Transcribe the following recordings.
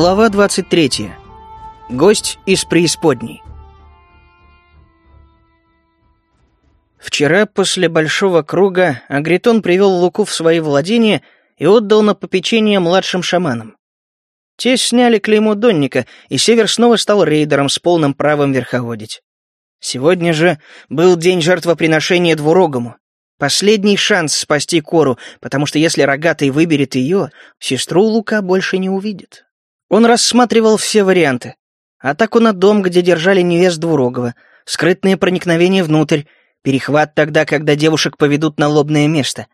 Глава 23. Гость из преисподней. Вчера после большого круга Агритон привел Луку в свои владения и отдал на попечение младшим шаманам. Те сняли клеймо Донника, и Север снова стал рейдером с полным правом верховодить. Сегодня же был день жертвоприношения двурогому. Последний шанс спасти Кору, потому что если Рогатый выберет ее, сестру Лука больше не увидит. Он рассматривал все варианты. Атаку на дом, где держали невест Двурогова, скрытное проникновение внутрь, перехват тогда, когда девушек поведут на лобное место.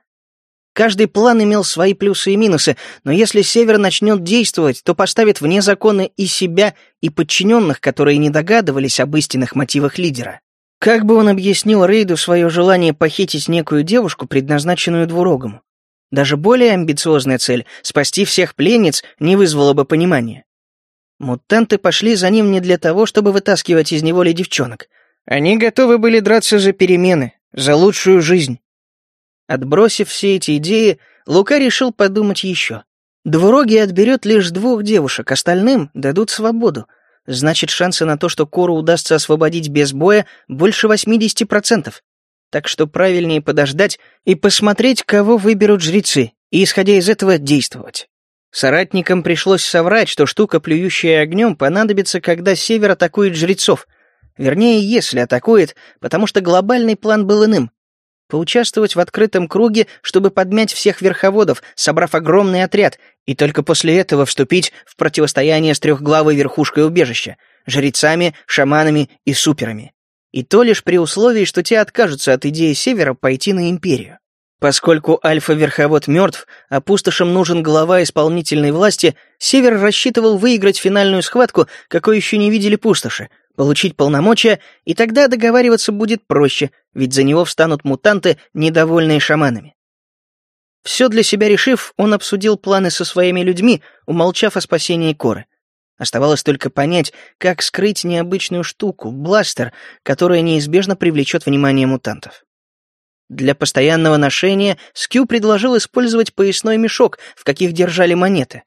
Каждый план имел свои плюсы и минусы, но если Север начнет действовать, то поставит вне закона и себя, и подчиненных, которые не догадывались об истинных мотивах лидера. Как бы он объяснил Рейду свое желание похитить некую девушку, предназначенную Двурогому? Даже более амбициозная цель — спасти всех пленниц — не вызвала бы понимания. Мутанты пошли за ним не для того, чтобы вытаскивать из неволи девчонок. Они готовы были драться за перемены, за лучшую жизнь. Отбросив все эти идеи, Лука решил подумать еще. Двуроги отберет лишь двух девушек, остальным дадут свободу. Значит, шансы на то, что Кору удастся освободить без боя, больше 80% так что правильнее подождать и посмотреть, кого выберут жрецы, и, исходя из этого, действовать. Соратникам пришлось соврать, что штука, плюющая огнем, понадобится, когда север атакует жрецов. Вернее, если атакует, потому что глобальный план был иным. Поучаствовать в открытом круге, чтобы подмять всех верховодов, собрав огромный отряд, и только после этого вступить в противостояние с трехглавой верхушкой убежища, жрецами, шаманами и суперами. И то лишь при условии, что те откажутся от идеи Севера пойти на Империю. Поскольку Альфа-Верховод мертв, а пустошам нужен глава исполнительной власти, Север рассчитывал выиграть финальную схватку, какой еще не видели пустоши, получить полномочия, и тогда договариваться будет проще, ведь за него встанут мутанты, недовольные шаманами. Все для себя решив, он обсудил планы со своими людьми, умолчав о спасении Коры. Оставалось только понять, как скрыть необычную штуку, бластер, которая неизбежно привлечет внимание мутантов. Для постоянного ношения Скью предложил использовать поясной мешок, в каких держали монеты.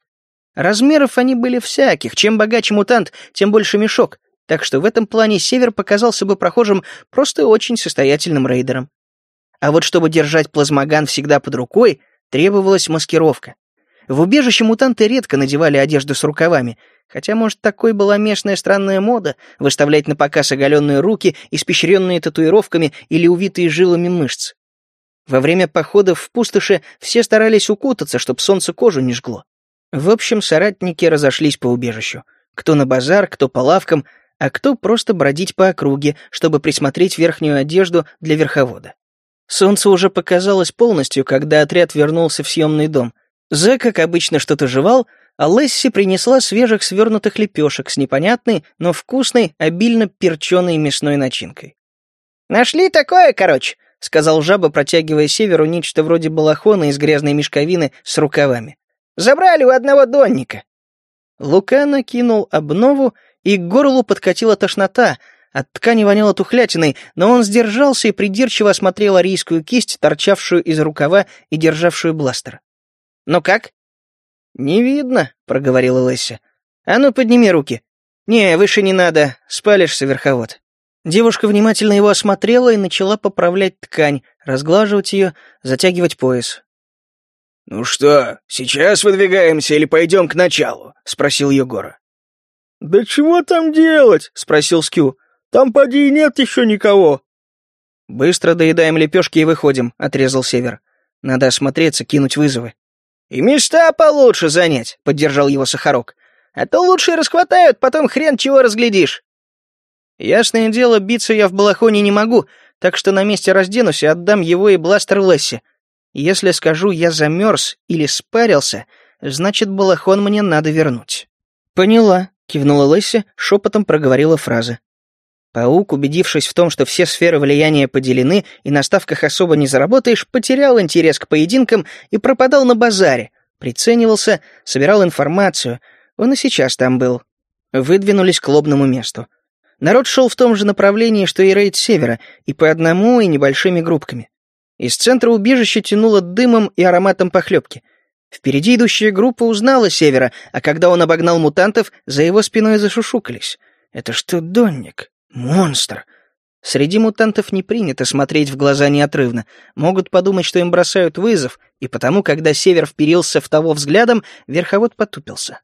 Размеров они были всяких, чем богаче мутант, тем больше мешок, так что в этом плане Север показался бы прохожим просто очень состоятельным рейдером. А вот чтобы держать плазмоган всегда под рукой, требовалась маскировка. В убежище мутанты редко надевали одежду с рукавами, хотя, может, такой была местная странная мода — выставлять на показ оголенные руки, испещренные татуировками или увитые жилами мышц. Во время походов в пустоши все старались укутаться, чтобы солнце кожу не жгло. В общем, соратники разошлись по убежищу. Кто на базар, кто по лавкам, а кто просто бродить по округе, чтобы присмотреть верхнюю одежду для верховода. Солнце уже показалось полностью, когда отряд вернулся в съемный дом — Зэ, как обычно, что-то жевал, а Лесси принесла свежих свернутых лепешек с непонятной, но вкусной, обильно перченой мясной начинкой. «Нашли такое, короче», — сказал жаба, протягивая Северу нечто вроде балахона из грязной мешковины с рукавами. «Забрали у одного донника». Лука накинул обнову, и к горлу подкатила тошнота, от ткани воняло тухлятиной, но он сдержался и придирчиво осмотрел арийскую кисть, торчавшую из рукава и державшую бластер. «Ну как?» «Не видно», — проговорила Леся. «А ну, подними руки». «Не, выше не надо, спалишься, верховод». Девушка внимательно его осмотрела и начала поправлять ткань, разглаживать ее, затягивать пояс. «Ну что, сейчас выдвигаемся или пойдем к началу?» — спросил Егора. «Да чего там делать?» — спросил Скю. «Там поди и нет еще никого». «Быстро доедаем лепешки и выходим», — отрезал Север. «Надо осмотреться, кинуть вызовы». «И места получше занять», — поддержал его Сахарок. «А то лучше расхватают, потом хрен чего разглядишь». «Ясное дело, биться я в балахоне не могу, так что на месте разденусь и отдам его и бластер Лесси. Если скажу «я замерз» или «спарился», значит, балахон мне надо вернуть». «Поняла», — кивнула Лесси, шепотом проговорила фразы. Паук, убедившись в том, что все сферы влияния поделены и на ставках особо не заработаешь, потерял интерес к поединкам и пропадал на базаре. Приценивался, собирал информацию. Он и сейчас там был. Выдвинулись к лобному месту. Народ шел в том же направлении, что и рейд севера, и по одному, и небольшими группками. Из центра убежища тянуло дымом и ароматом похлебки. Впереди идущая группа узнала Севера, а когда он обогнал мутантов, за его спиной зашушукались. «Это что, Донник? Монстр!» Среди мутантов не принято смотреть в глаза неотрывно. Могут подумать, что им бросают вызов, и потому, когда Север вперился в того взглядом, верховод потупился.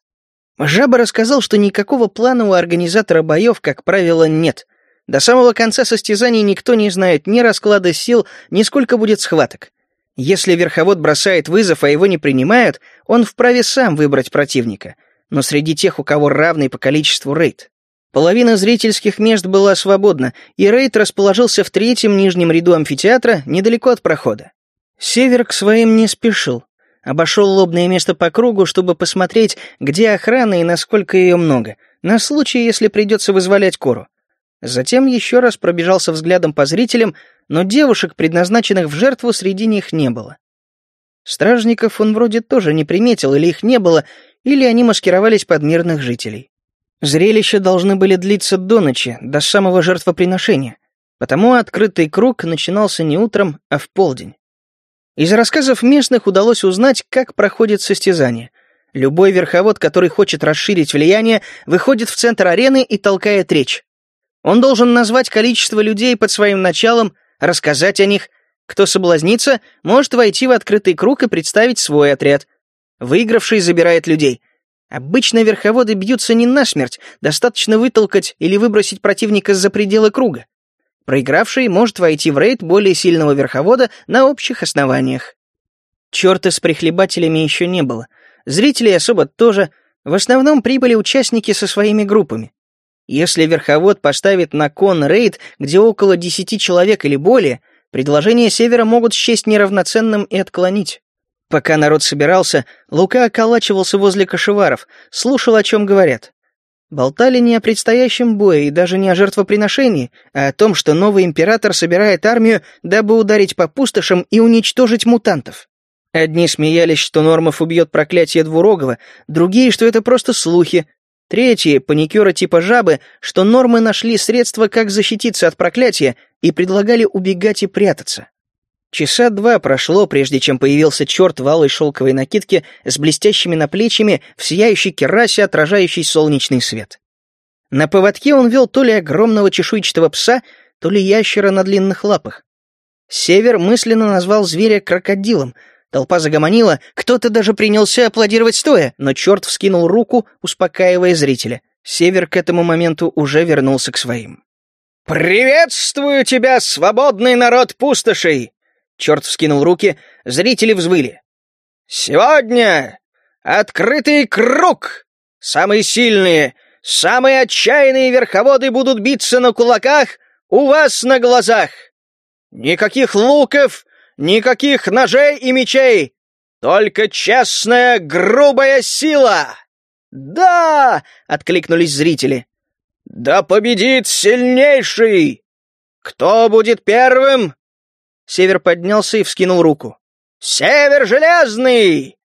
Жаба рассказал, что никакого плана у организатора боев, как правило, нет. До самого конца состязаний никто не знает ни расклада сил, ни сколько будет схваток. Если верховод бросает вызов, а его не принимают, он вправе сам выбрать противника. Но среди тех, у кого равный по количеству рейд. Половина зрительских мест была свободна, и рейд расположился в третьем нижнем ряду амфитеатра, недалеко от прохода. Север к своим не спешил. Обошел лобное место по кругу, чтобы посмотреть, где охрана и насколько ее много, на случай, если придется вызволять кору. Затем еще раз пробежался взглядом по зрителям, но девушек, предназначенных в жертву, среди них не было. Стражников он вроде тоже не приметил, или их не было, или они маскировались под мирных жителей. Зрелища должны были длиться до ночи, до самого жертвоприношения, потому открытый круг начинался не утром, а в полдень. Из рассказов местных удалось узнать, как проходит состязание. Любой верховод, который хочет расширить влияние, выходит в центр арены и толкает речь. Он должен назвать количество людей под своим началом, рассказать о них. Кто соблазнится, может войти в открытый круг и представить свой отряд. Выигравший забирает людей. Обычно верховоды бьются не насмерть, достаточно вытолкать или выбросить противника за пределы круга. Проигравший может войти в рейд более сильного верховода на общих основаниях. Чёрта с прихлебателями еще не было. Зрителей особо тоже. В основном прибыли участники со своими группами. Если верховод поставит на кон рейд, где около десяти человек или более, предложение Севера могут счесть неравноценным и отклонить. Пока народ собирался, Лука околачивался возле кошеваров, слушал, о чем говорят. Болтали не о предстоящем бое и даже не о жертвоприношении, а о том, что новый император собирает армию, дабы ударить по пустошам и уничтожить мутантов. Одни смеялись, что Нормов убьет проклятие Двурогова, другие, что это просто слухи. Третьи, паникеры типа жабы, что Нормы нашли средства, как защититься от проклятия, и предлагали убегать и прятаться. Часа два прошло, прежде чем появился черт в алой шелковой накидке с блестящими наплечьями в сияющей керасе, отражающей солнечный свет. На поводке он вел то ли огромного чешуйчатого пса, то ли ящера на длинных лапах. Север мысленно назвал зверя крокодилом. Толпа загомонила, кто-то даже принялся аплодировать стоя, но черт вскинул руку, успокаивая зрителя. Север к этому моменту уже вернулся к своим. «Приветствую тебя, свободный народ пустошей! Черт вскинул руки, зрители взвыли. «Сегодня открытый круг! Самые сильные, самые отчаянные верховоды будут биться на кулаках у вас на глазах! Никаких луков, никаких ножей и мечей, только честная грубая сила!» «Да!» — откликнулись зрители. «Да победит сильнейший! Кто будет первым? Север поднялся и вскинул руку. «Север Железный!»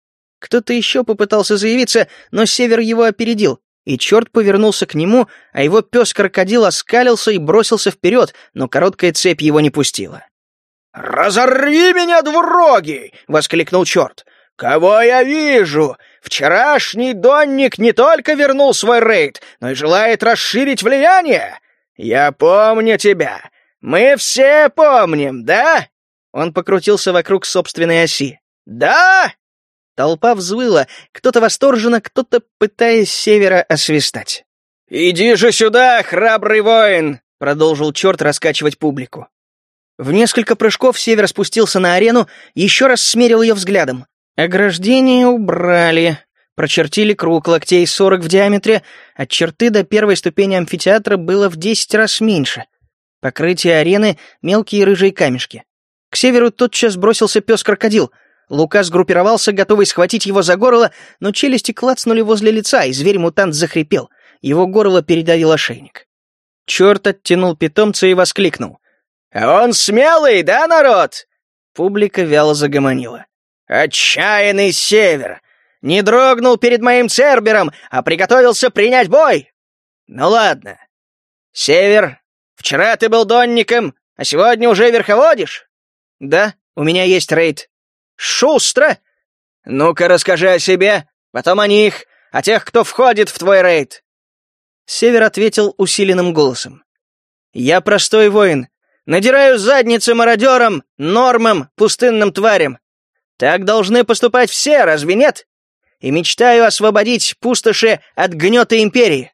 Кто-то еще попытался заявиться, но Север его опередил, и черт повернулся к нему, а его пес-крокодил оскалился и бросился вперед, но короткая цепь его не пустила. «Разорви меня, двуроги!» — воскликнул черт. «Кого я вижу? Вчерашний Донник не только вернул свой рейд, но и желает расширить влияние. Я помню тебя. Мы все помним, да?» Он покрутился вокруг собственной оси. «Да?» Толпа взвыла, кто-то восторженно, кто-то пытаясь севера освистать. «Иди же сюда, храбрый воин!» — продолжил черт раскачивать публику. В несколько прыжков север спустился на арену, еще раз смерил ее взглядом. Ограждение убрали, прочертили круг локтей сорок в диаметре, от черты до первой ступени амфитеатра было в десять раз меньше — Покрытие арены — мелкие рыжие камешки. К северу тотчас бросился пес-крокодил. Лука сгруппировался, готовый схватить его за горло, но челюсти клацнули возле лица, и зверь-мутант захрипел. Его горло передавил ошейник. Черт оттянул питомца и воскликнул. «А он смелый, да, народ?» Публика вяло загомонила. «Отчаянный север! Не дрогнул перед моим цербером, а приготовился принять бой! Ну ладно. Север, Вчера ты был донником, а сегодня уже верховодишь? Да, у меня есть рейд. Шустро! Ну-ка расскажи о себе, потом о них, о тех, кто входит в твой рейд». Север ответил усиленным голосом. «Я простой воин. Надираю задницы мародерам, нормам, пустынным тварям. Так должны поступать все, разве нет? И мечтаю освободить пустоши от гнета империи».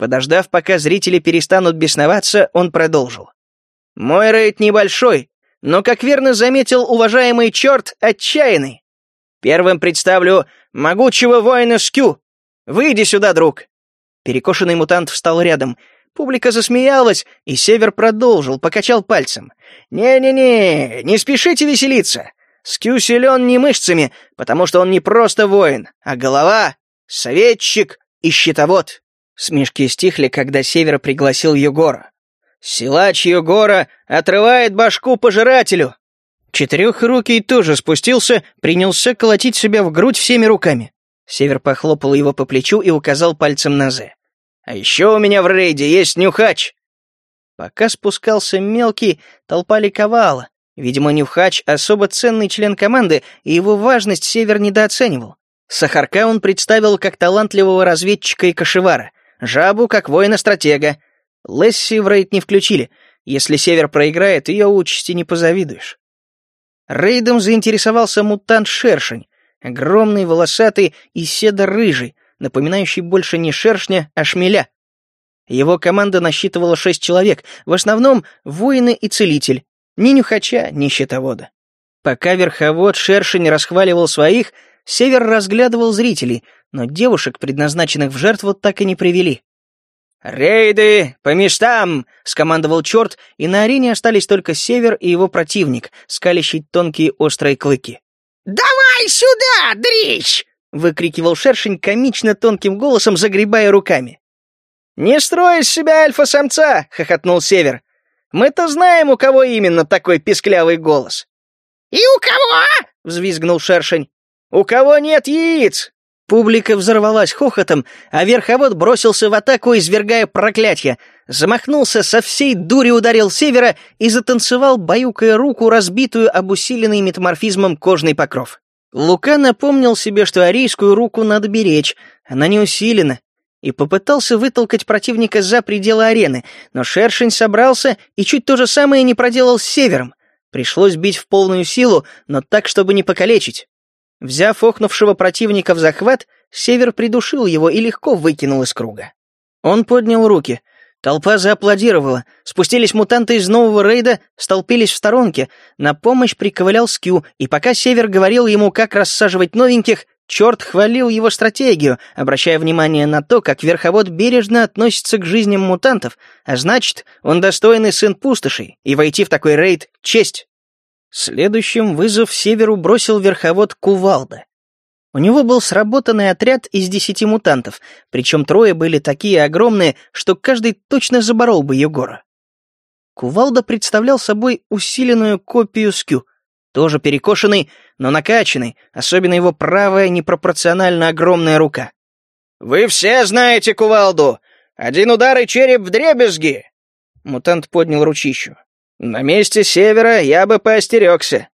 Подождав, пока зрители перестанут бесноваться, он продолжил. «Мой рейд небольшой, но, как верно заметил уважаемый черт, отчаянный. Первым представлю могучего воина Скю. Выйди сюда, друг. Перекошенный мутант встал рядом. Публика засмеялась, и Север продолжил, покачал пальцем. «Не-не-не, не спешите веселиться. Скю силен не мышцами, потому что он не просто воин, а голова, советчик и щитовод». Смешки стихли, когда Север пригласил Егора. «Силач Егора отрывает башку пожирателю!» Четырехрукий тоже спустился, принялся колотить себя в грудь всеми руками. Север похлопал его по плечу и указал пальцем на Зе. «А еще у меня в рейде есть нюхач!» Пока спускался мелкий, толпа ликовала. Видимо, нюхач — особо ценный член команды, и его важность Север недооценивал. Сахарка он представил как талантливого разведчика и кошевара, жабу как воина-стратега. Лесси в рейд не включили. Если Север проиграет, ее участи не позавидуешь. Рейдом заинтересовался мутант-шершень, огромный, волосатый и седо-рыжий, напоминающий больше не шершня, а шмеля. Его команда насчитывала шесть человек, в основном воины и целитель, ни нюхача, ни щитовода. Пока верховод шершень расхваливал своих, Север разглядывал зрителей, но девушек, предназначенных в жертву, так и не привели. «Рейды! По местам!» — скомандовал черт, и на арене остались только Север и его противник, скалящий тонкие острые клыки. «Давай сюда, дрищ!» — выкрикивал шершень комично тонким голосом, загребая руками. «Не строй из себя альфа-самца!» — хохотнул Север. «Мы-то знаем, у кого именно такой писклявый голос». «И у кого?» — взвизгнул шершень. «У кого нет яиц!» Публика взорвалась хохотом, а верховод бросился в атаку, извергая проклятие. Замахнулся, со всей дури ударил севера и затанцевал, баюкая руку, разбитую об усиленный метаморфизмом кожный покров. Лука напомнил себе, что арийскую руку надо беречь, она не усилена, и попытался вытолкать противника за пределы арены, но шершень собрался и чуть то же самое не проделал с севером. Пришлось бить в полную силу, но так, чтобы не покалечить. Взяв охнувшего противника в захват, Север придушил его и легко выкинул из круга. Он поднял руки. Толпа зааплодировала. Спустились мутанты из нового рейда, столпились в сторонке. На помощь приковылял Скью, и пока Север говорил ему, как рассаживать новеньких, черт хвалил его стратегию, обращая внимание на то, как верховод бережно относится к жизням мутантов, а значит, он достойный сын пустошей, и войти в такой рейд — честь. Следующим вызов северу бросил верховод Кувалда. У него был сработанный отряд из десяти мутантов, причем трое были такие огромные, что каждый точно заборол бы Егора. Кувалда представлял собой усиленную копию Скю, тоже перекошенный, но накачанный, особенно его правая непропорционально огромная рука. «Вы все знаете Кувалду! Один удар и череп в дребезги!» Мутант поднял ручищу. На месте севера я бы поостерегся.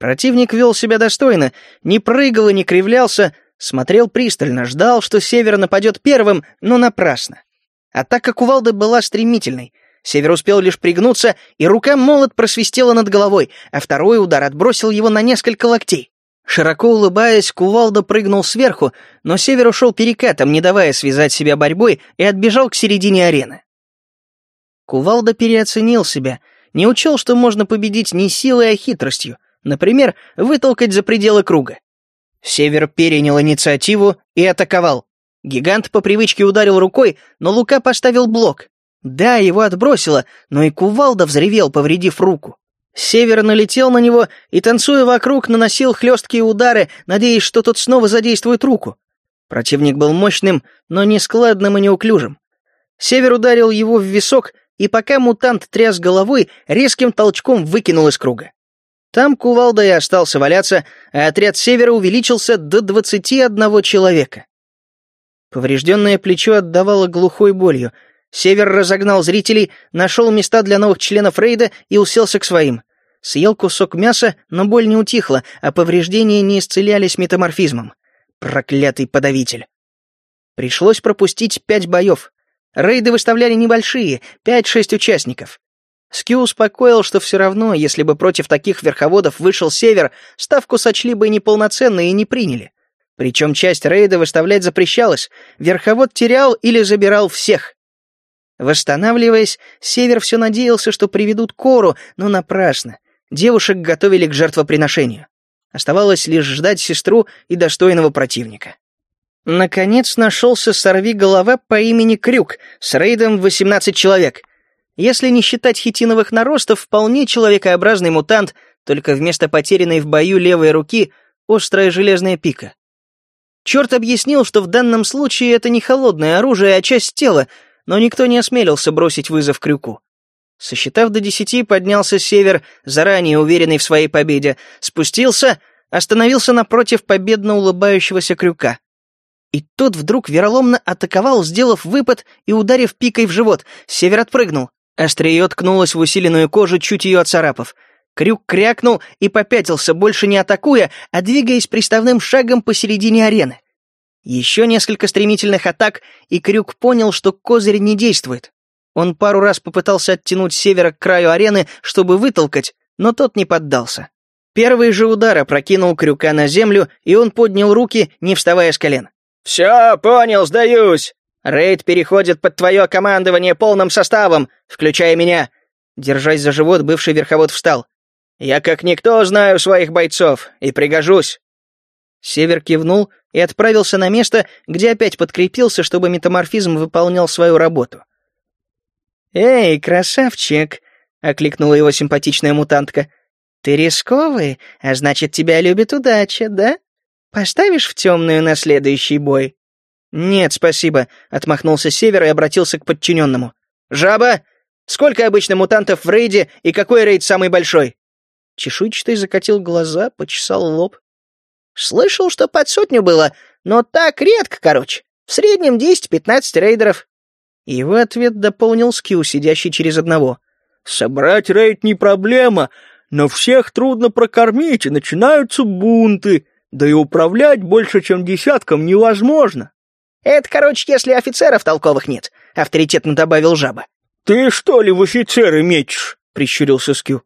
Противник вел себя достойно, не прыгал и не кривлялся, смотрел пристально, ждал, что север нападет первым, но напрасно. Атака кувалды была стремительной. Север успел лишь пригнуться, и рука молот просвистела над головой, а второй удар отбросил его на несколько локтей. Широко улыбаясь, кувалда прыгнул сверху, но север ушел перекатом, не давая связать себя борьбой, и отбежал к середине арены. Кувалда переоценил себя — не учел, что можно победить не силой, а хитростью, например, вытолкать за пределы круга. Север перенял инициативу и атаковал. Гигант по привычке ударил рукой, но Лука поставил блок. Да, его отбросило, но и кувалда взревел, повредив руку. Север налетел на него и, танцуя вокруг, наносил хлесткие удары, надеясь, что тот снова задействует руку. Противник был мощным, но нескладным и неуклюжим. Север ударил его в висок, и пока мутант тряс головой, резким толчком выкинул из круга. Там кувалда и остался валяться, а отряд севера увеличился до двадцати одного человека. Поврежденное плечо отдавало глухой болью. Север разогнал зрителей, нашел места для новых членов рейда и уселся к своим. Съел кусок мяса, но боль не утихла, а повреждения не исцелялись метаморфизмом. Проклятый подавитель. Пришлось пропустить пять боев. Рейды выставляли небольшие, пять-шесть участников. Скью успокоил, что все равно, если бы против таких верховодов вышел Север, ставку сочли бы неполноценной и не приняли. Причем часть рейда выставлять запрещалось, верховод терял или забирал всех. Восстанавливаясь, Север все надеялся, что приведут Кору, но напрасно. Девушек готовили к жертвоприношению. Оставалось лишь ждать сестру и достойного противника. Наконец нашелся сорви-голова по имени Крюк с рейдом 18 человек. Если не считать хитиновых наростов, вполне человекообразный мутант, только вместо потерянной в бою левой руки острая железная пика. Черт объяснил, что в данном случае это не холодное оружие, а часть тела, но никто не осмелился бросить вызов Крюку. Сосчитав до десяти, поднялся север, заранее уверенный в своей победе, спустился, остановился напротив победно улыбающегося крюка. И тот вдруг вероломно атаковал, сделав выпад и ударив пикой в живот. Север отпрыгнул. Острие ткнулось в усиленную кожу, чуть ее оцарапав. Крюк крякнул и попятился, больше не атакуя, а двигаясь приставным шагом посередине арены. Еще несколько стремительных атак, и Крюк понял, что козырь не действует. Он пару раз попытался оттянуть севера к краю арены, чтобы вытолкать, но тот не поддался. Первый же удар опрокинул крюка на землю, и он поднял руки, не вставая с колен. «Все, понял, сдаюсь. Рейд переходит под твое командование полным составом, включая меня». Держась за живот, бывший верховод встал. «Я как никто знаю своих бойцов и пригожусь». Север кивнул и отправился на место, где опять подкрепился, чтобы метаморфизм выполнял свою работу. «Эй, красавчик!» — окликнула его симпатичная мутантка. «Ты рисковый, а значит, тебя любит удача, да? Поставишь в темную на следующий бой?» «Нет, спасибо», — отмахнулся Север и обратился к подчиненному. «Жаба! Сколько обычно мутантов в рейде и какой рейд самый большой?» Чешуйчатый закатил глаза, почесал лоб. «Слышал, что под сотню было, но так редко, короче. В среднем десять-пятнадцать рейдеров. И в ответ дополнил Скью, сидящий через одного. «Собрать рейд не проблема, но всех трудно прокормить, и начинаются бунты, да и управлять больше, чем десятком, невозможно». «Это, короче, если офицеров толковых нет», — авторитетно добавил жаба. «Ты что ли в офицеры мечешь?» — прищурился Скью.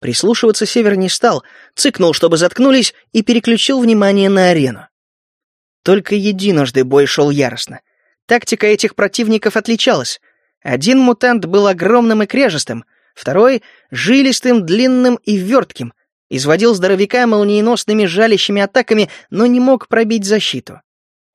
Прислушиваться Север не стал, цыкнул, чтобы заткнулись, и переключил внимание на арену. Только единожды бой шел яростно — Тактика этих противников отличалась. Один мутант был огромным и кряжестым, второй — жилистым, длинным и вертким, изводил здоровяка молниеносными жалящими атаками, но не мог пробить защиту.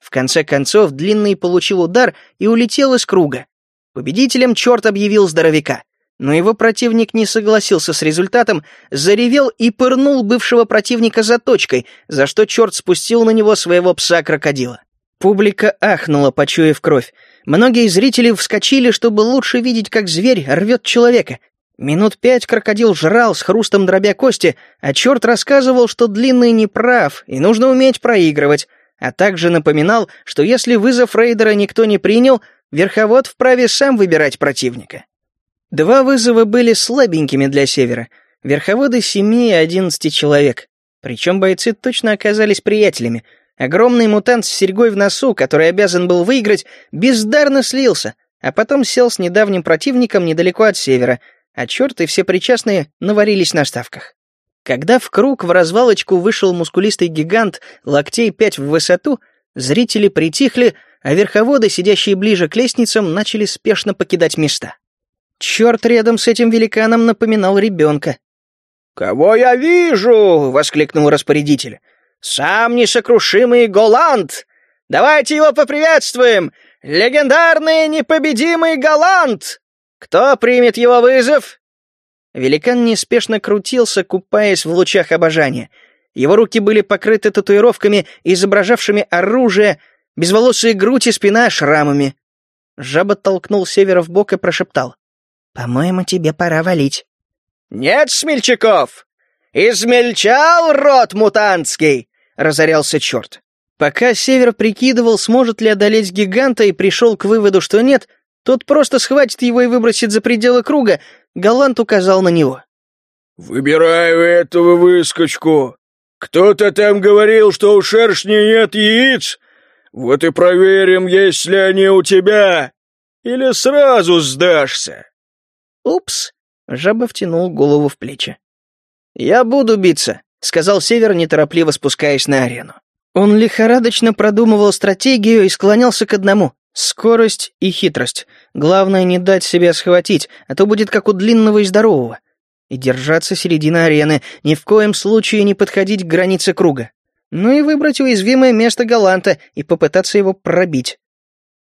В конце концов, длинный получил удар и улетел из круга. Победителем черт объявил здоровяка. Но его противник не согласился с результатом, заревел и пырнул бывшего противника заточкой, за что черт спустил на него своего пса-крокодила. Публика ахнула, почуяв кровь. Многие зрители вскочили, чтобы лучше видеть, как зверь рвет человека. Минут пять крокодил жрал с хрустом дробя кости, а черт рассказывал, что длинный не прав и нужно уметь проигрывать, а также напоминал, что если вызов рейдера никто не принял, верховод вправе сам выбирать противника. Два вызова были слабенькими для Севера. Верховоды семи и одиннадцати человек. Причем бойцы точно оказались приятелями — Огромный мутант с серьгой в носу, который обязан был выиграть, бездарно слился, а потом сел с недавним противником недалеко от севера, а черт и все причастные наварились на ставках. Когда в круг в развалочку вышел мускулистый гигант, локтей пять в высоту, зрители притихли, а верховоды, сидящие ближе к лестницам, начали спешно покидать места. Черт рядом с этим великаном напоминал ребенка. «Кого я вижу?» — воскликнул распорядитель. Сам несокрушимый Голланд! Давайте его поприветствуем! Легендарный непобедимый Голланд! Кто примет его вызов?» Великан неспешно крутился, купаясь в лучах обожания. Его руки были покрыты татуировками, изображавшими оружие, безволосые грудь и спина шрамами. Жаба толкнул Севера в бок и прошептал. «По-моему, тебе пора валить». «Нет, смельчаков! Измельчал рот мутантский! разорялся черт. Пока Север прикидывал, сможет ли одолеть гиганта, и пришел к выводу, что нет, тот просто схватит его и выбросит за пределы круга, Галант указал на него. «Выбираю этого выскочку. Кто-то там говорил, что у шершня нет яиц. Вот и проверим, есть ли они у тебя. Или сразу сдашься». «Упс!» — жаба втянул голову в плечи. «Я буду биться», — сказал Север, неторопливо спускаясь на арену. Он лихорадочно продумывал стратегию и склонялся к одному — скорость и хитрость. Главное, не дать себя схватить, а то будет как у длинного и здорового. И держаться середины арены, ни в коем случае не подходить к границе круга. Ну и выбрать уязвимое место Галанта и попытаться его пробить.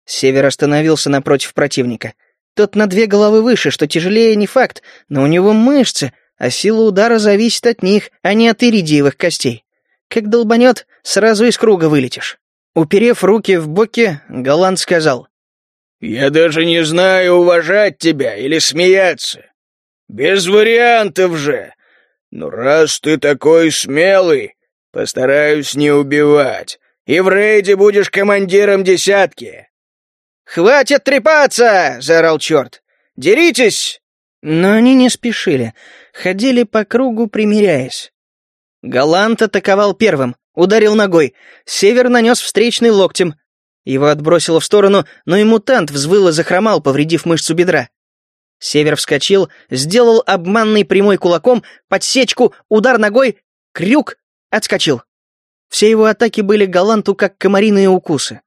Север остановился напротив противника. Тот на две головы выше, что тяжелее не факт, но у него мышцы, а сила удара зависит от них, а не от иридиевых костей. Как долбанет, сразу из круга вылетишь. Уперев руки в боки, Галант сказал. «Я даже не знаю, уважать тебя или смеяться. Без вариантов же. Но раз ты такой смелый, постараюсь не убивать. И в рейде будешь командиром десятки. «Хватит трепаться!» — заорал черт. «Деритесь!» Но они не спешили, ходили по кругу, примиряясь. Галант атаковал первым, ударил ногой. Север нанес встречный локтем. Его отбросило в сторону, но и мутант взвыл и захромал, повредив мышцу бедра. Север вскочил, сделал обманный прямой кулаком, подсечку, удар ногой, крюк, отскочил. Все его атаки были Галанту как комариные укусы.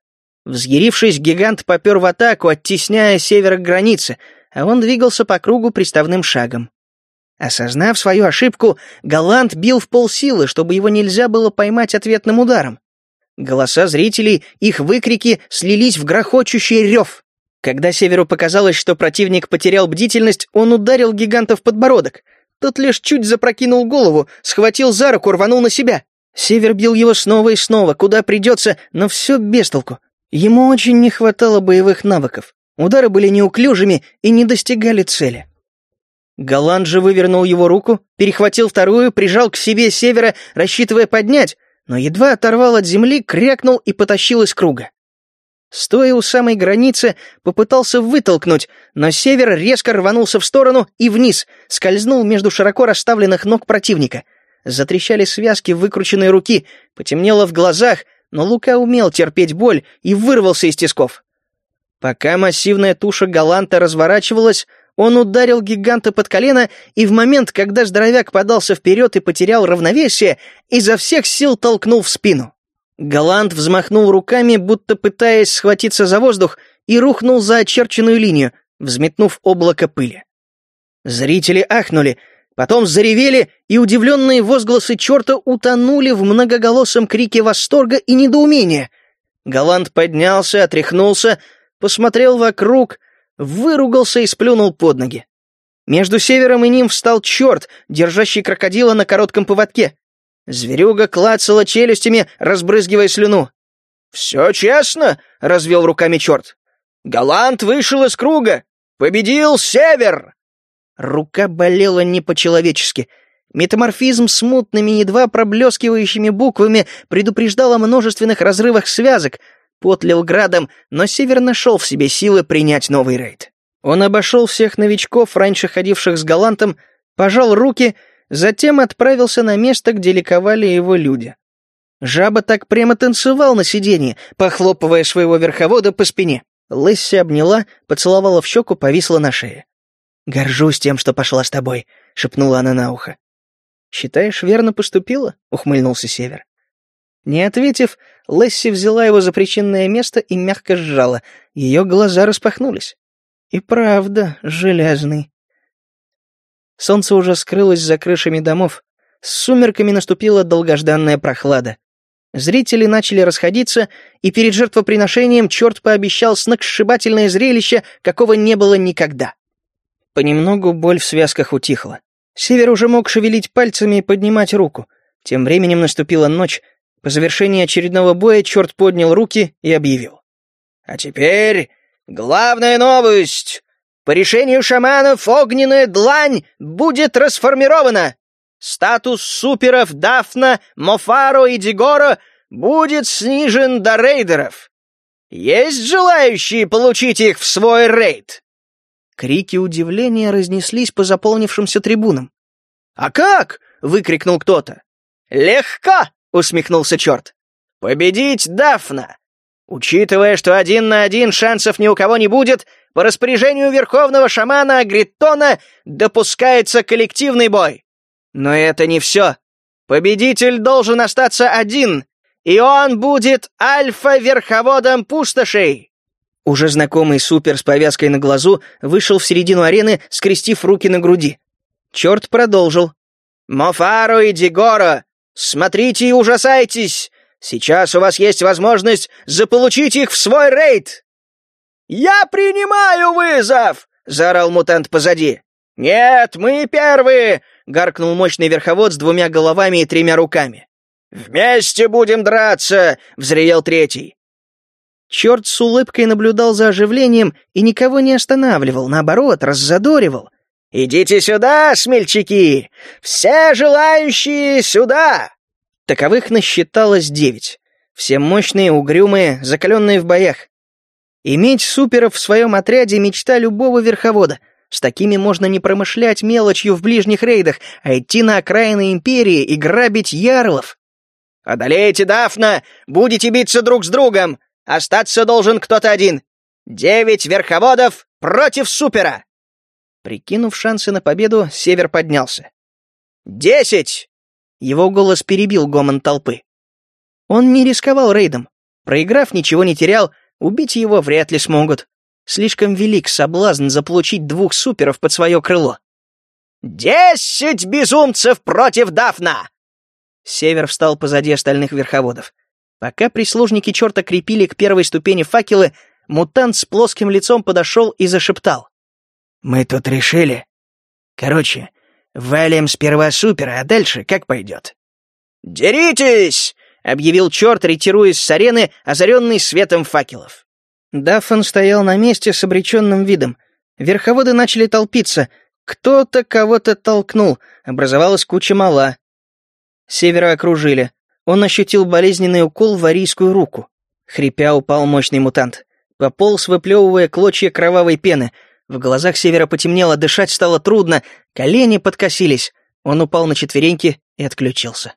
Взъярившись, гигант попер в атаку, оттесняя севера к границе, а он двигался по кругу приставным шагом. Осознав свою ошибку, Галант бил в полсилы, чтобы его нельзя было поймать ответным ударом. Голоса зрителей, их выкрики слились в грохочущий рев. Когда Северу показалось, что противник потерял бдительность, он ударил гиганта в подбородок. Тот лишь чуть запрокинул голову, схватил за руку, рванул на себя. Север бил его снова и снова, куда придется, но все без толку. Ему очень не хватало боевых навыков. Удары были неуклюжими и не достигали цели. Голланд же вывернул его руку, перехватил вторую, прижал к себе севера, рассчитывая поднять, но едва оторвал от земли, крякнул и потащил из круга. Стоя у самой границы, попытался вытолкнуть, но север резко рванулся в сторону и вниз, скользнул между широко расставленных ног противника. Затрещали связки выкрученной руки, потемнело в глазах, но Лука умел терпеть боль и вырвался из тисков. Пока массивная туша Галанта разворачивалась, он ударил гиганта под колено, и в момент, когда здоровяк подался вперед и потерял равновесие, изо всех сил толкнул в спину. Галант взмахнул руками, будто пытаясь схватиться за воздух, и рухнул за очерченную линию, взметнув облако пыли. Зрители ахнули — Потом заревели, и удивленные возгласы черта утонули в многоголосом крике восторга и недоумения. Галант поднялся, отряхнулся, посмотрел вокруг, выругался и сплюнул под ноги. Между севером и ним встал черт, держащий крокодила на коротком поводке. Зверюга клацала челюстями, разбрызгивая слюну. «Все честно!» — развел руками черт. «Галант вышел из круга! Победил север!» Рука болела не по-человечески. Метаморфизм с мутными, едва проблескивающими буквами предупреждал о множественных разрывах связок. Пот лил градом, но Север нашел в себе силы принять новый рейд. Он обошел всех новичков, раньше ходивших с Галантом, пожал руки, затем отправился на место, где ликовали его люди. Жаба так прямо танцевал на сиденье, похлопывая своего верховода по спине. Лесси обняла, поцеловала в щеку, повисла на шее. «Горжусь тем, что пошла с тобой», — шепнула она на ухо. «Считаешь, верно поступила?» — ухмыльнулся Север. Не ответив, Лесси взяла его за причинное место и мягко сжала. Ее глаза распахнулись. «И правда, железный». Солнце уже скрылось за крышами домов. С сумерками наступила долгожданная прохлада. Зрители начали расходиться, и перед жертвоприношением черт пообещал сногсшибательное зрелище, какого не было никогда. Понемногу боль в связках утихла. Север уже мог шевелить пальцами и поднимать руку. Тем временем наступила ночь. По завершении очередного боя черт поднял руки и объявил. «А теперь главная новость! По решению шаманов огненная длань будет расформирована! Статус суперов Дафна, Мофаро и Дигоро будет снижен до рейдеров. Есть желающие получить их в свой рейд?» Крики удивления разнеслись по заполнившимся трибунам. «А как?» — выкрикнул кто-то. «Легко!» — усмехнулся черт. «Победить Дафна! Учитывая, что один на один шансов ни у кого не будет, по распоряжению верховного шамана Агритона допускается коллективный бой. Но это не все. Победитель должен остаться один, и он будет альфа-верховодом пустошей. Уже знакомый супер с повязкой на глазу вышел в середину арены, скрестив руки на груди. Черт продолжил. «Мофаро и Дигоро, смотрите и ужасайтесь! Сейчас у вас есть возможность заполучить их в свой рейд!» «Я принимаю вызов!» — заорал мутант позади. «Нет, мы первые!» — гаркнул мощный верховод с двумя головами и тремя руками. «Вместе будем драться!» — взревел третий. Черт с улыбкой наблюдал за оживлением и никого не останавливал, наоборот, раззадоривал. «Идите сюда, смельчаки! Все желающие сюда!» Таковых насчиталось девять. Все мощные, угрюмые, закаленные в боях. Иметь суперов в своем отряде — мечта любого верховода. С такими можно не промышлять мелочью в ближних рейдах, а идти на окраины Империи и грабить ярлов. «Одолейте Дафна! Будете биться друг с другом! Остаться должен кто-то один! Девять верховодов против супера!» Прикинув шансы на победу, Север поднялся. «Десять!» Его голос перебил гомон толпы. Он не рисковал рейдом. Проиграв, ничего не терял — Убить его вряд ли смогут. Слишком велик соблазн заполучить двух суперов под свое крыло. «Десять безумцев против Дафна!» Север встал позади остальных верховодов. Пока прислужники черта крепили к первой ступени факелы, мутант с плоским лицом подошел и зашептал. «Мы тут решили. Короче, валим сперва супера, а дальше как пойдет». «Деритесь! объявил черт, ретируясь с арены, озаренный светом факелов. Даффан стоял на месте с обреченным видом. Верховоды начали толпиться. Кто-то кого-то толкнул. Образовалась куча мала. Севера окружили. Он ощутил болезненный укол в арийскую руку. Хрипя упал мощный мутант. Пополз, выплевывая клочья кровавой пены. В глазах Севера потемнело, дышать стало трудно, колени подкосились. Он упал на четвереньки и отключился.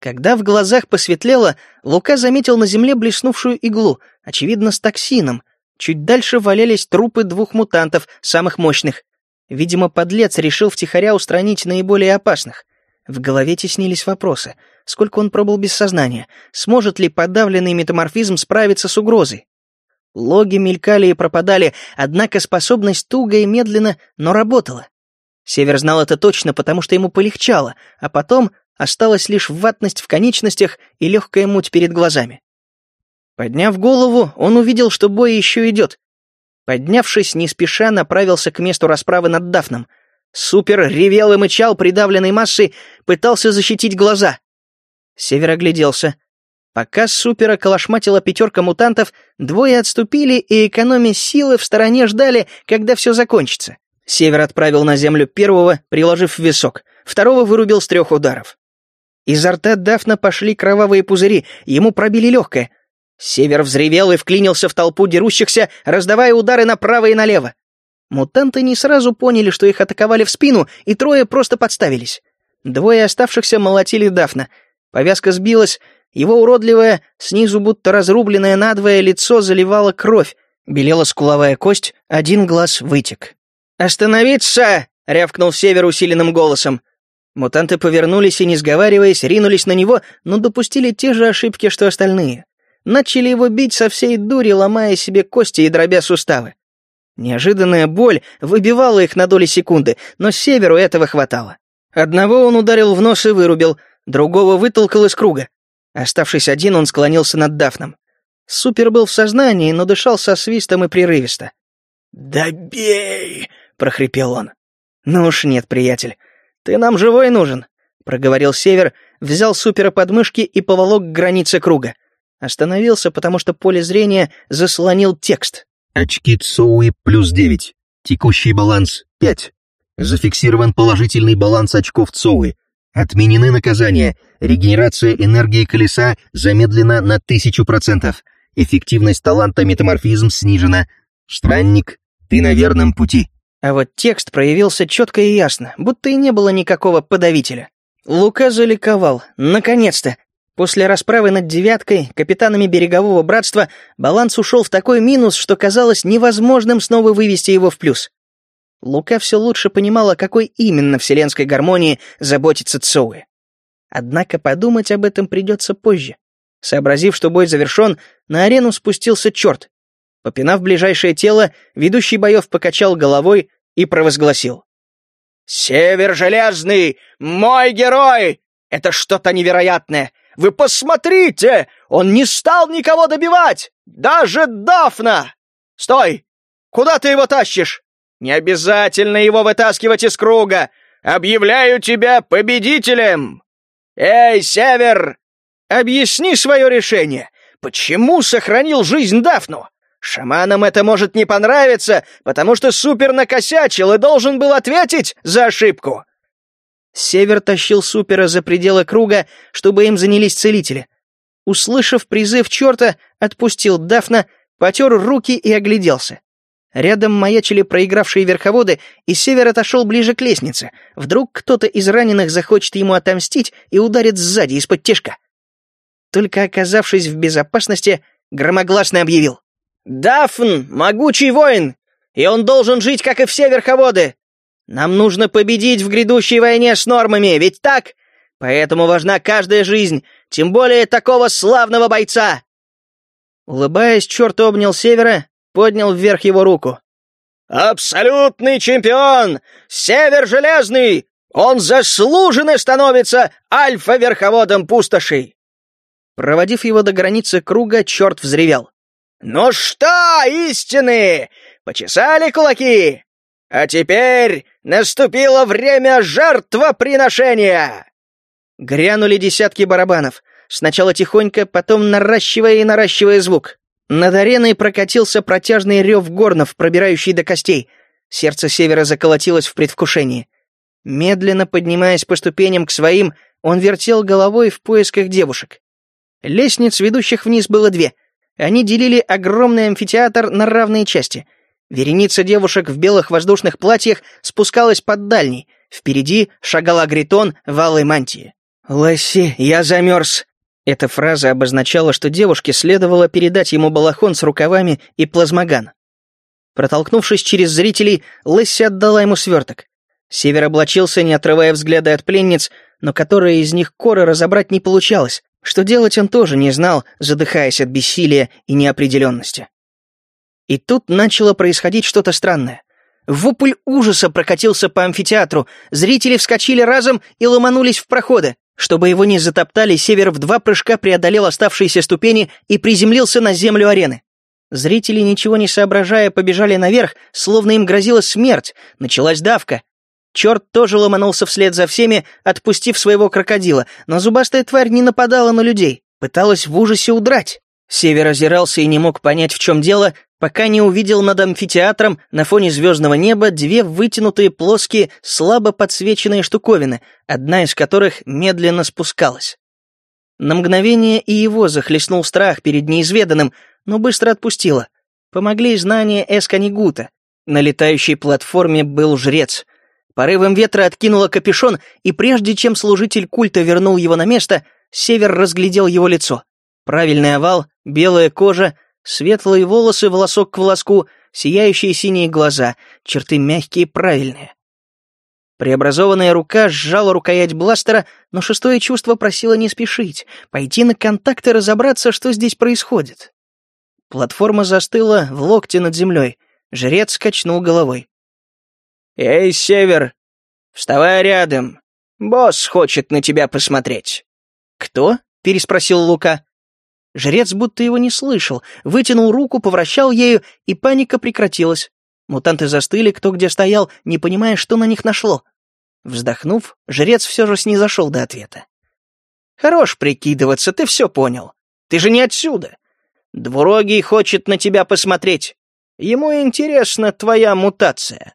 Когда в глазах посветлело, Лука заметил на земле блеснувшую иглу, очевидно, с токсином. Чуть дальше валялись трупы двух мутантов, самых мощных. Видимо, подлец решил втихаря устранить наиболее опасных. В голове теснились вопросы. Сколько он пробыл без сознания? Сможет ли подавленный метаморфизм справиться с угрозой? Логи мелькали и пропадали, однако способность туго и медленно, но работала. Север знал это точно, потому что ему полегчало, а потом Осталась лишь ватность в конечностях и легкая муть перед глазами. Подняв голову, он увидел, что бой еще идет. Поднявшись, не спеша направился к месту расправы над Дафном. Супер ревел и мычал придавленной массой, пытался защитить глаза. Север огляделся. Пока Супера колошматила пятерка мутантов, двое отступили и, экономя силы, в стороне ждали, когда все закончится. Север отправил на землю первого, приложив висок. Второго вырубил с трех ударов. Изо рта Дафна пошли кровавые пузыри, ему пробили легкое. Север взревел и вклинился в толпу дерущихся, раздавая удары направо и налево. Мутанты не сразу поняли, что их атаковали в спину, и трое просто подставились. Двое оставшихся молотили Дафна. Повязка сбилась, его уродливое, снизу будто разрубленное надвое лицо заливало кровь, белела скуловая кость, один глаз вытек. «Остановиться!» — рявкнул Север усиленным голосом. Мутанты повернулись и, не сговариваясь, ринулись на него, но допустили те же ошибки, что остальные. Начали его бить со всей дури, ломая себе кости и дробя суставы. Неожиданная боль выбивала их на доли секунды, но Северу этого хватало. Одного он ударил в нос и вырубил, другого вытолкал из круга. Оставшись один, он склонился над Дафном. Супер был в сознании, но дышал со свистом и прерывисто. «Добей!» — прохрипел он. «Ну уж нет, приятель. «Ты нам живой нужен», — проговорил Север, взял супера под мышки и поволок к границе круга. Остановился, потому что поле зрения заслонил текст. Очки Цоуи плюс девять. Текущий баланс пять. Зафиксирован положительный баланс очков Цоуи. Отменены наказания. Регенерация энергии колеса замедлена на тысячу процентов. Эффективность таланта метаморфизм снижена. Странник, ты на верном пути. А вот текст проявился четко и ясно, будто и не было никакого подавителя. Лука заликовал. Наконец-то! После расправы над «девяткой» капитанами берегового братства баланс ушел в такой минус, что казалось невозможным снова вывести его в плюс. Лука все лучше понимала, какой именно вселенской гармонии заботится Цоуэ. Однако подумать об этом придется позже. Сообразив, что бой завершен, на арену спустился черт. Попинав ближайшее тело, ведущий боев покачал головой и провозгласил. «Север Железный! Мой герой! Это что-то невероятное! Вы посмотрите! Он не стал никого добивать! Даже Дафна! Стой! Куда ты его тащишь? Не обязательно его вытаскивать из круга! Объявляю тебя победителем! Эй, Север! Объясни свое решение! Почему сохранил жизнь Дафну? Шаманам это может не понравиться, потому что Супер накосячил и должен был ответить за ошибку. Север тащил Супера за пределы круга, чтобы им занялись целители. Услышав призыв черта, отпустил Дафна, потер руки и огляделся. Рядом маячили проигравшие верховоды, и Север отошел ближе к лестнице. Вдруг кто-то из раненых захочет ему отомстить и ударит сзади из-под тяжка. Только оказавшись в безопасности, громогласно объявил. Дафн — могучий воин, и он должен жить, как и все верховоды. Нам нужно победить в грядущей войне с нормами, ведь так? Поэтому важна каждая жизнь, тем более такого славного бойца!» Улыбаясь, черт обнял Севера, поднял вверх его руку. «Абсолютный чемпион! Север Железный! Он заслуженно становится альфа-верховодом пустошей!» Проводив его до границы круга, черт взревел. «Ну что, истины, почесали кулаки? А теперь наступило время жертвоприношения!» Грянули десятки барабанов, сначала тихонько, потом наращивая и наращивая звук. Над ареной прокатился протяжный рев горнов, пробирающий до костей. Сердце севера заколотилось в предвкушении. Медленно поднимаясь по ступеням к своим, он вертел головой в поисках девушек. Лестниц, ведущих вниз, было две — они делили огромный амфитеатр на равные части. Вереница девушек в белых воздушных платьях спускалась под дальней. Впереди шагал Агритон в алой мантии. «Ласси, я замерз!» Эта фраза обозначала, что девушке следовало передать ему балахон с рукавами и плазмоган. Протолкнувшись через зрителей, Лесси отдала ему сверток. Север облачился, не отрывая взгляда от пленниц, но которая из них коры разобрать не получалось. Что делать он тоже не знал, задыхаясь от бессилия и неопределенности. И тут начало происходить что-то странное. Вопль ужаса прокатился по амфитеатру, зрители вскочили разом и ломанулись в проходы. Чтобы его не затоптали, Север в два прыжка преодолел оставшиеся ступени и приземлился на землю арены. Зрители, ничего не соображая, побежали наверх, словно им грозила смерть. Началась давка. Черт тоже ломанулся вслед за всеми, отпустив своего крокодила, но зубастая тварь не нападала на людей, пыталась в ужасе удрать. Север озирался и не мог понять, в чем дело, пока не увидел над амфитеатром на фоне звездного неба две вытянутые плоские, слабо подсвеченные штуковины, одна из которых медленно спускалась. На мгновение и его захлестнул страх перед неизведанным, но быстро отпустило. Помогли знания Эсканигута. На летающей платформе был жрец — Порывом ветра откинуло капюшон, и прежде чем служитель культа вернул его на место, Север разглядел его лицо. Правильный овал, белая кожа, светлые волосы волосок к волоску, сияющие синие глаза, черты мягкие и правильные. Преобразованная рука сжала рукоять бластера, но шестое чувство просило не спешить, пойти на контакт и разобраться, что здесь происходит. Платформа застыла в локте над землей. Жрец качнул головой. «Эй, Север, вставай рядом. Босс хочет на тебя посмотреть». «Кто?» — переспросил Лука. Жрец будто его не слышал, вытянул руку, повращал ею, и паника прекратилась. Мутанты застыли, кто где стоял, не понимая, что на них нашло. Вздохнув, жрец все же снизошел до ответа. «Хорош прикидываться, ты все понял. Ты же не отсюда. Двурогий хочет на тебя посмотреть. Ему интересна твоя мутация».